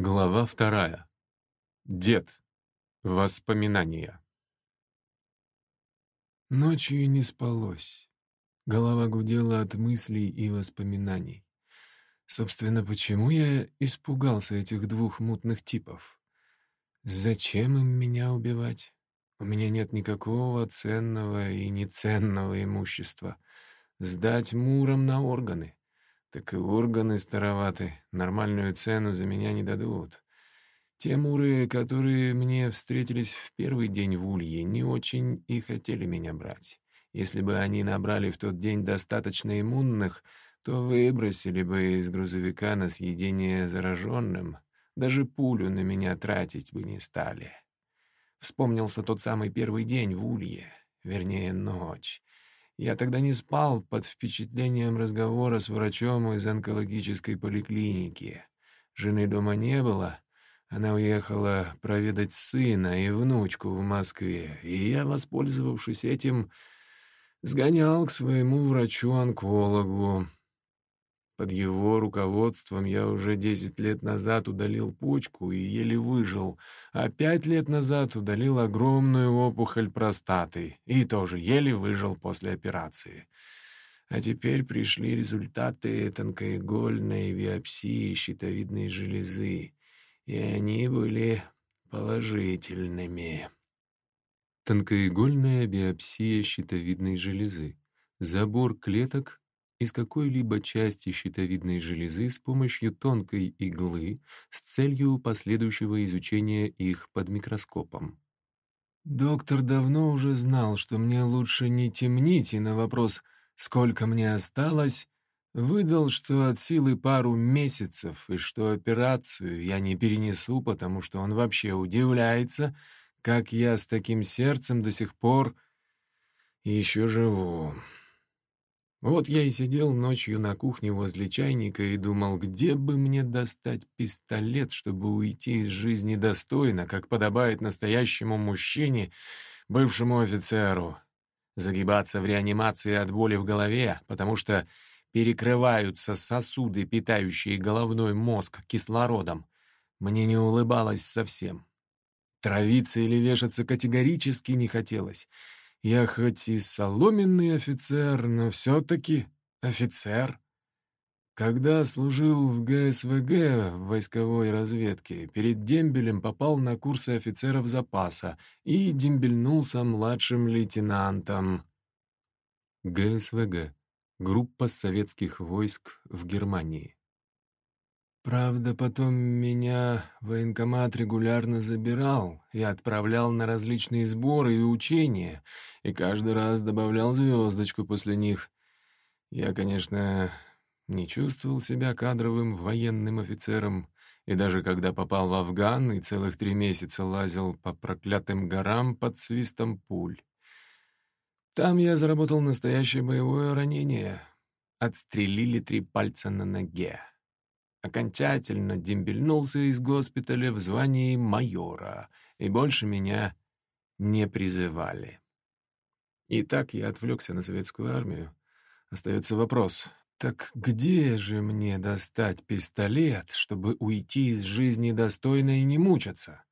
Глава вторая. Дед. Воспоминания. Ночью не спалось. Голова гудела от мыслей и воспоминаний. Собственно, почему я испугался этих двух мутных типов? Зачем им меня убивать? У меня нет никакого ценного и неценного имущества. Сдать муром на органы. Так и органы староваты, нормальную цену за меня не дадут. Те муры, которые мне встретились в первый день в Улье, не очень и хотели меня брать. Если бы они набрали в тот день достаточно иммунных, то выбросили бы из грузовика на съедение зараженным. Даже пулю на меня тратить бы не стали. Вспомнился тот самый первый день в Улье, вернее, ночь. Я тогда не спал под впечатлением разговора с врачом из онкологической поликлиники. Жены дома не было. Она уехала проведать сына и внучку в Москве, и я, воспользовавшись этим, сгонял к своему врачу-онкологу. Под его руководством я уже десять лет назад удалил почку и еле выжил, а пять лет назад удалил огромную опухоль простаты и тоже еле выжил после операции. А теперь пришли результаты тонкоигольной биопсии щитовидной железы, и они были положительными. Тонкоигольная биопсия щитовидной железы. Забор клеток из какой-либо части щитовидной железы с помощью тонкой иглы с целью последующего изучения их под микроскопом. Доктор давно уже знал, что мне лучше не темнить, и на вопрос «сколько мне осталось?» выдал, что от силы пару месяцев, и что операцию я не перенесу, потому что он вообще удивляется, как я с таким сердцем до сих пор еще живу. Вот я и сидел ночью на кухне возле чайника и думал, где бы мне достать пистолет, чтобы уйти из жизни достойно, как подобает настоящему мужчине, бывшему офицеру. Загибаться в реанимации от боли в голове, потому что перекрываются сосуды, питающие головной мозг кислородом. Мне не улыбалось совсем. Травиться или вешаться категорически не хотелось — я хоть и соломенный офицер, но все-таки офицер. Когда служил в ГСВГ в войсковой разведке, перед дембелем попал на курсы офицеров запаса и дембельнулся младшим лейтенантом. ГСВГ — группа советских войск в Германии. Правда, потом меня военкомат регулярно забирал и отправлял на различные сборы и учения, и каждый раз добавлял звездочку после них. Я, конечно, не чувствовал себя кадровым военным офицером, и даже когда попал в Афган и целых три месяца лазил по проклятым горам под свистом пуль. Там я заработал настоящее боевое ранение. Отстрелили три пальца на ноге окончательно дембельнулся из госпиталя в звании майора, и больше меня не призывали. И так я отвлекся на советскую армию. Остается вопрос, так где же мне достать пистолет, чтобы уйти из жизни достойно и не мучаться?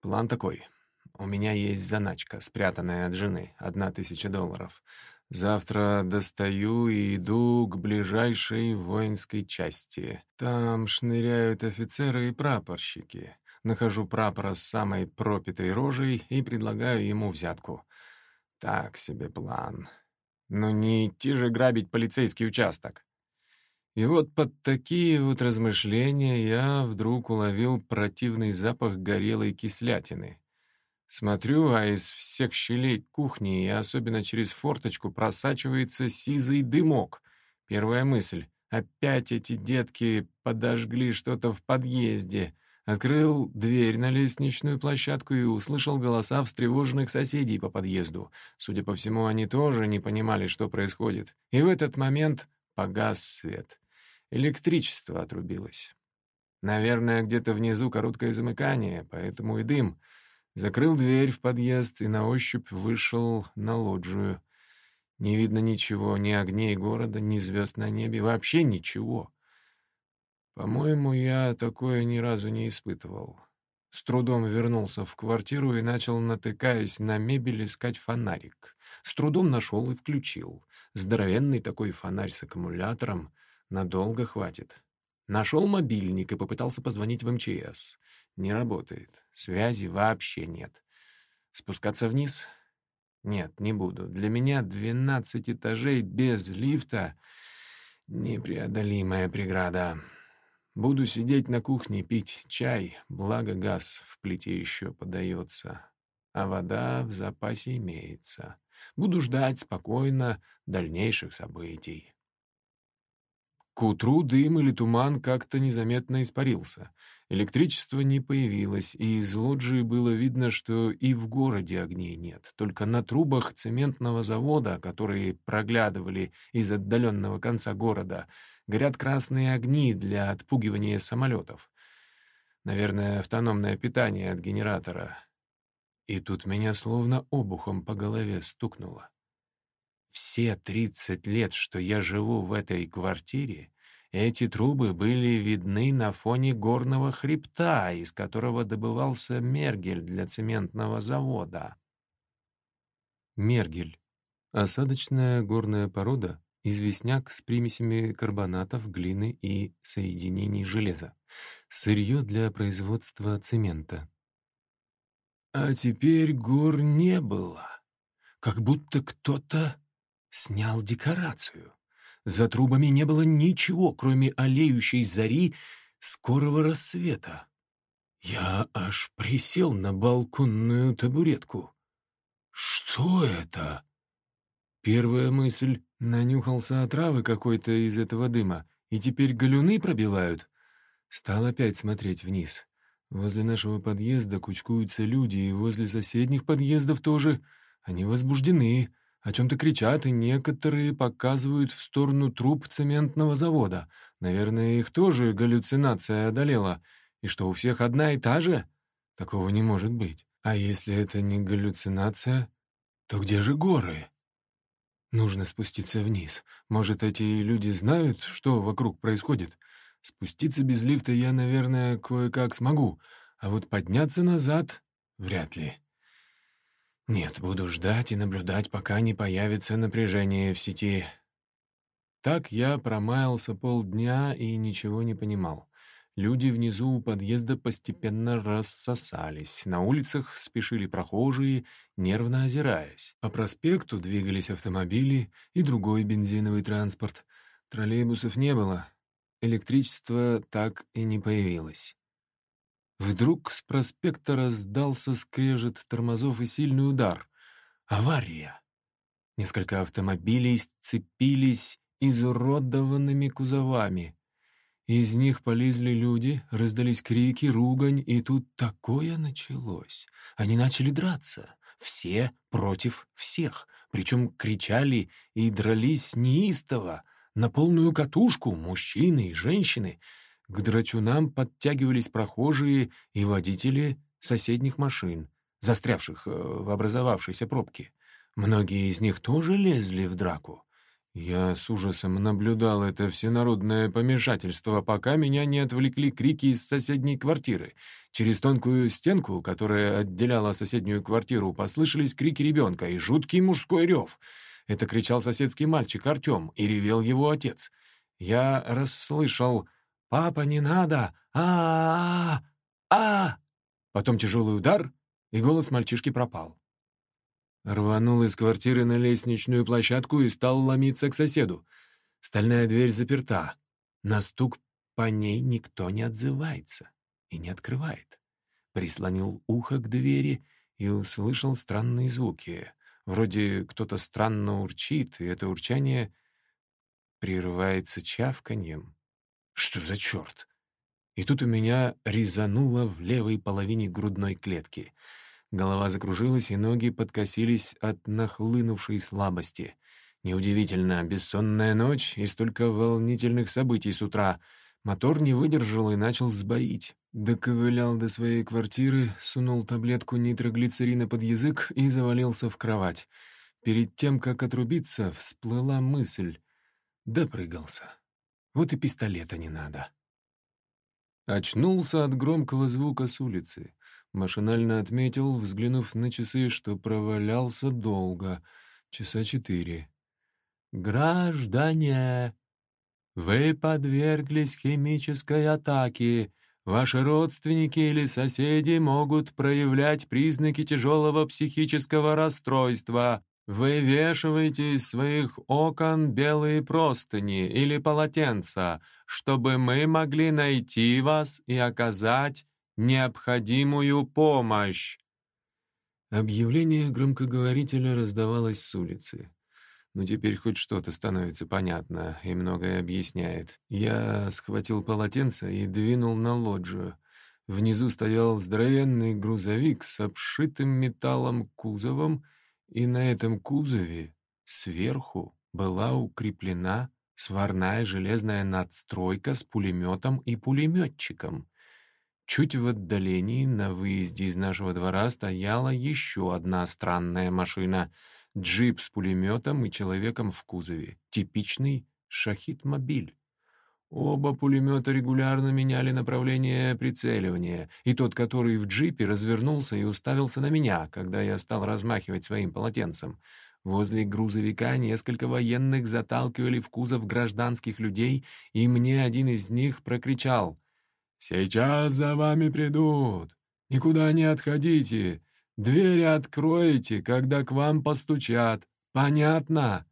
План такой. У меня есть заначка, спрятанная от жены, одна тысяча долларов. Завтра достаю и иду к ближайшей воинской части. Там шныряют офицеры и прапорщики. Нахожу прапора с самой пропитой рожей и предлагаю ему взятку. Так себе план. Но не идти же грабить полицейский участок. И вот под такие вот размышления я вдруг уловил противный запах горелой кислятины. Смотрю, а из всех щелей кухни и особенно через форточку просачивается сизый дымок. Первая мысль. Опять эти детки подожгли что-то в подъезде. Открыл дверь на лестничную площадку и услышал голоса встревоженных соседей по подъезду. Судя по всему, они тоже не понимали, что происходит. И в этот момент погас свет. Электричество отрубилось. Наверное, где-то внизу короткое замыкание, поэтому и дым — Закрыл дверь в подъезд и на ощупь вышел на лоджию. Не видно ничего, ни огней города, ни звезд на небе, вообще ничего. По-моему, я такое ни разу не испытывал. С трудом вернулся в квартиру и начал, натыкаясь на мебель, искать фонарик. С трудом нашел и включил. Здоровенный такой фонарь с аккумулятором. Надолго хватит. Нашел мобильник и попытался позвонить в МЧС. Не работает. Связи вообще нет. Спускаться вниз? Нет, не буду. Для меня 12 этажей без лифта — непреодолимая преграда. Буду сидеть на кухне, пить чай, благо газ в плите еще подается, а вода в запасе имеется. Буду ждать спокойно дальнейших событий. К утру дым или туман как-то незаметно испарился. Электричество не появилось, и из лоджии было видно, что и в городе огней нет. Только на трубах цементного завода, которые проглядывали из отдаленного конца города, горят красные огни для отпугивания самолетов. Наверное, автономное питание от генератора. И тут меня словно обухом по голове стукнуло. Все тридцать лет, что я живу в этой квартире, эти трубы были видны на фоне горного хребта, из которого добывался мергель для цементного завода. Мергель — осадочная горная порода, известняк с примесями карбонатов, глины и соединений железа. Сырье для производства цемента. А теперь гор не было. Как будто кто-то снял декорацию. За трубами не было ничего, кроме олеющей зари скорого рассвета. Я аж присел на балконную табуретку. Что это? Первая мысль — нанюхался отравы какой-то из этого дыма, и теперь галюны пробивают. Стал опять смотреть вниз. Возле нашего подъезда кучкуются люди, и возле соседних подъездов тоже. Они возбуждены, о чем-то кричат, и некоторые показывают в сторону труб цементного завода. Наверное, их тоже галлюцинация одолела. И что, у всех одна и та же? Такого не может быть. А если это не галлюцинация, то где же горы? Нужно спуститься вниз. Может, эти люди знают, что вокруг происходит? Спуститься без лифта я, наверное, кое-как смогу, а вот подняться назад — вряд ли. Нет, буду ждать и наблюдать, пока не появится напряжение в сети. Так я промаялся полдня и ничего не понимал. Люди внизу у подъезда постепенно рассосались. На улицах спешили прохожие, нервно озираясь. По проспекту двигались автомобили и другой бензиновый транспорт. Троллейбусов не было. Электричество так и не появилось. Вдруг с проспекта раздался скрежет тормозов и сильный удар. Авария. Несколько автомобилей сцепились изуродованными кузовами. Из них полезли люди, раздались крики, ругань, и тут такое началось. Они начали драться. Все против всех. Причем кричали и дрались неистово, на полную катушку, мужчины и женщины — к драчунам подтягивались прохожие и водители соседних машин, застрявших э, в образовавшейся пробке. Многие из них тоже лезли в драку. Я с ужасом наблюдал это всенародное помешательство, пока меня не отвлекли крики из соседней квартиры. Через тонкую стенку, которая отделяла соседнюю квартиру, послышались крики ребенка и жуткий мужской рев. Это кричал соседский мальчик Артем, и ревел его отец. Я расслышал «Папа, не надо! а а а Потом тяжелый удар, и голос мальчишки пропал. Рванул из квартиры на лестничную площадку и стал ломиться к соседу. Стальная дверь заперта. На стук по ней никто не отзывается и не открывает. Прислонил ухо к двери и услышал странные звуки. Вроде кто-то странно урчит, и это урчание прерывается чавканьем. Что за черт? И тут у меня резануло в левой половине грудной клетки. Голова закружилась, и ноги подкосились от нахлынувшей слабости. Неудивительно, бессонная ночь и столько волнительных событий с утра. Мотор не выдержал и начал сбоить. Доковылял до своей квартиры, сунул таблетку нитроглицерина под язык и завалился в кровать. Перед тем, как отрубиться, всплыла мысль. Допрыгался. Вот и пистолета не надо. Очнулся от громкого звука с улицы. Машинально отметил, взглянув на часы, что провалялся долго, часа четыре. «Граждане, вы подверглись химической атаке. Ваши родственники или соседи могут проявлять признаки тяжелого психического расстройства. Вывешивайте из своих окон белые простыни или полотенца, чтобы мы могли найти вас и оказать необходимую помощь. Объявление громкоговорителя раздавалось с улицы. Но теперь хоть что-то становится понятно и многое объясняет. Я схватил полотенце и двинул на лоджию. Внизу стоял здоровенный грузовик с обшитым металлом кузовом, и на этом кузове сверху была укреплена сварная железная надстройка с пулеметом и пулеметчиком. Чуть в отдалении на выезде из нашего двора стояла еще одна странная машина — джип с пулеметом и человеком в кузове. Типичный шахид-мобиль. Оба пулемета регулярно меняли направление прицеливания, и тот, который в джипе, развернулся и уставился на меня, когда я стал размахивать своим полотенцем. Возле грузовика несколько военных заталкивали в кузов гражданских людей, и мне один из них прокричал «Сейчас за вами придут! Никуда не отходите! Двери откроете, когда к вам постучат! Понятно?»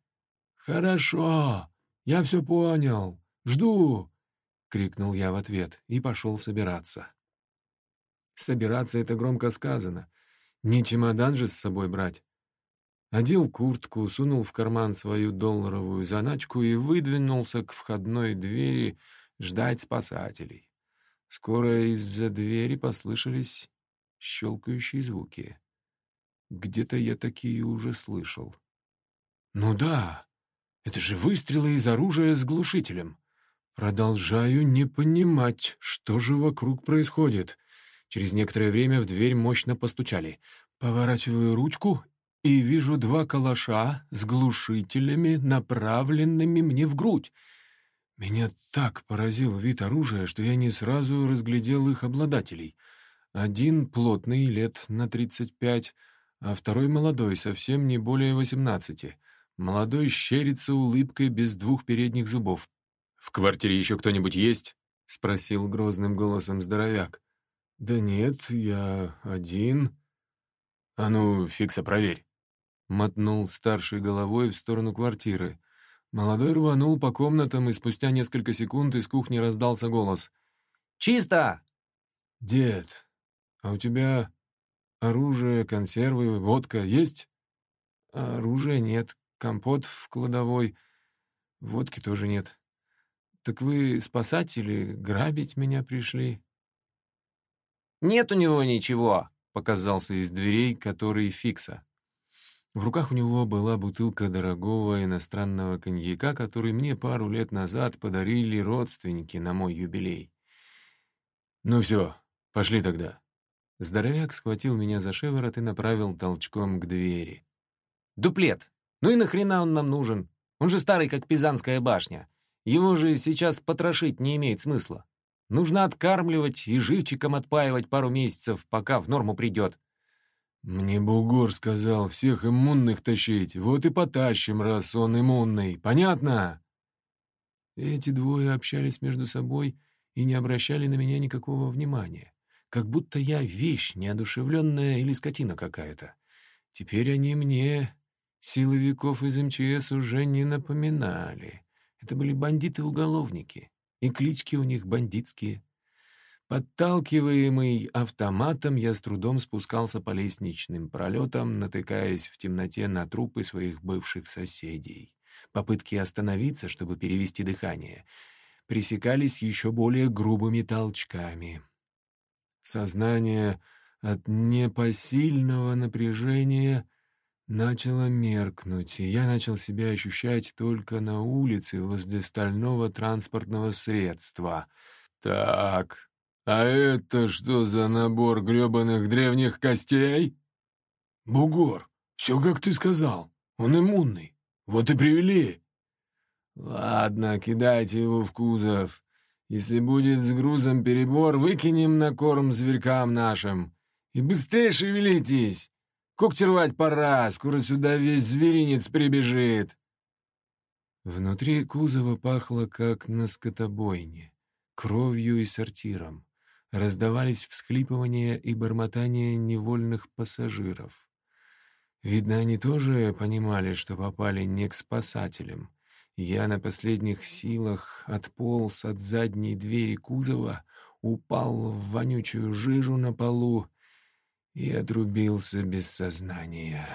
«Хорошо! Я все понял!» «Жду!» — крикнул я в ответ и пошел собираться. Собираться — это громко сказано. Не чемодан же с собой брать. Одел куртку, сунул в карман свою долларовую заначку и выдвинулся к входной двери ждать спасателей. Скоро из-за двери послышались щелкающие звуки. Где-то я такие уже слышал. «Ну да, это же выстрелы из оружия с глушителем. Продолжаю не понимать, что же вокруг происходит. Через некоторое время в дверь мощно постучали. Поворачиваю ручку и вижу два калаша с глушителями, направленными мне в грудь. Меня так поразил вид оружия, что я не сразу разглядел их обладателей. Один плотный, лет на тридцать пять, а второй молодой, совсем не более восемнадцати. Молодой щерится улыбкой без двух передних зубов. «В квартире еще кто-нибудь есть?» — спросил грозным голосом здоровяк. «Да нет, я один». «А ну, фикса, проверь». Мотнул старшей головой в сторону квартиры. Молодой рванул по комнатам, и спустя несколько секунд из кухни раздался голос. «Чисто!» «Дед, а у тебя оружие, консервы, водка есть?» «Оружия нет, компот в кладовой, водки тоже нет». «Так вы спасать или грабить меня пришли?» «Нет у него ничего», — показался из дверей, который Фикса. В руках у него была бутылка дорогого иностранного коньяка, который мне пару лет назад подарили родственники на мой юбилей. «Ну все, пошли тогда». Здоровяк схватил меня за шиворот и направил толчком к двери. «Дуплет! Ну и нахрена он нам нужен? Он же старый, как Пизанская башня. Его же сейчас потрошить не имеет смысла. Нужно откармливать и живчиком отпаивать пару месяцев, пока в норму придет. «Мне бугор сказал всех иммунных тащить, вот и потащим, раз он иммунный. Понятно?» Эти двое общались между собой и не обращали на меня никакого внимания, как будто я вещь неодушевленная или скотина какая-то. Теперь они мне, силовиков из МЧС, уже не напоминали. Это были бандиты-уголовники, и клички у них бандитские. Подталкиваемый автоматом, я с трудом спускался по лестничным пролетам, натыкаясь в темноте на трупы своих бывших соседей. Попытки остановиться, чтобы перевести дыхание, пресекались еще более грубыми толчками. Сознание от непосильного напряжения начало меркнуть, и я начал себя ощущать только на улице возле стального транспортного средства. «Так, а это что за набор грёбаных древних костей?» «Бугор, все как ты сказал, он иммунный, вот и привели». «Ладно, кидайте его в кузов. Если будет с грузом перебор, выкинем на корм зверькам нашим. И быстрее шевелитесь! Когти рвать пора, скоро сюда весь зверинец прибежит!» Внутри кузова пахло, как на скотобойне, кровью и сортиром. Раздавались всхлипывания и бормотания невольных пассажиров. Видно, они тоже понимали, что попали не к спасателям. Я на последних силах отполз от задней двери кузова, упал в вонючую жижу на полу и отрубился без сознания.